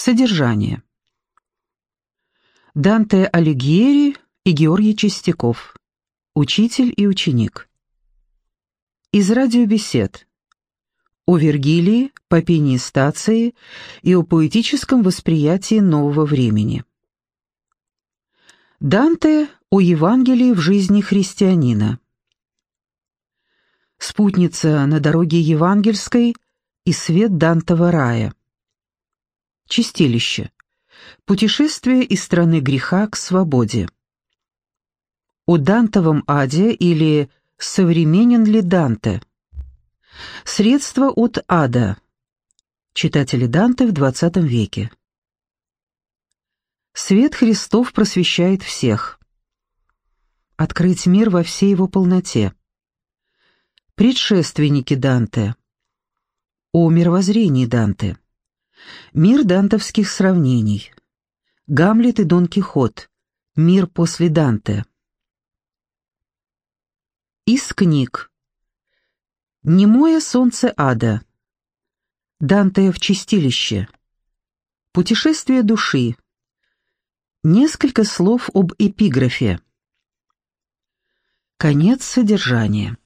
Содержание. Данте Алигьери и Георгий Чистяков. Учитель и ученик. Из радиобесед. О Вергилии, по пении стации и о поэтическом восприятии нового времени. Данте о Евангелии в жизни христианина. Спутница на дороге евангельской и свет Дантова рая. Чистилище. Путешествие из страны греха к свободе. О Дантовом аде или современен ли Данте? Средства от ада. Читатели Данте в XX веке. Свет Христов просвещает всех. Открыть мир во всей его полноте. Предшественники Данте. О мировоззрении Данте. Мир дантовских сравнений. Гамлет и Дон Кихот. Мир после Данте. Из книг. Немое солнце ада. Данте в чистилище. Путешествие души. Несколько слов об эпиграфе. Конец содержания.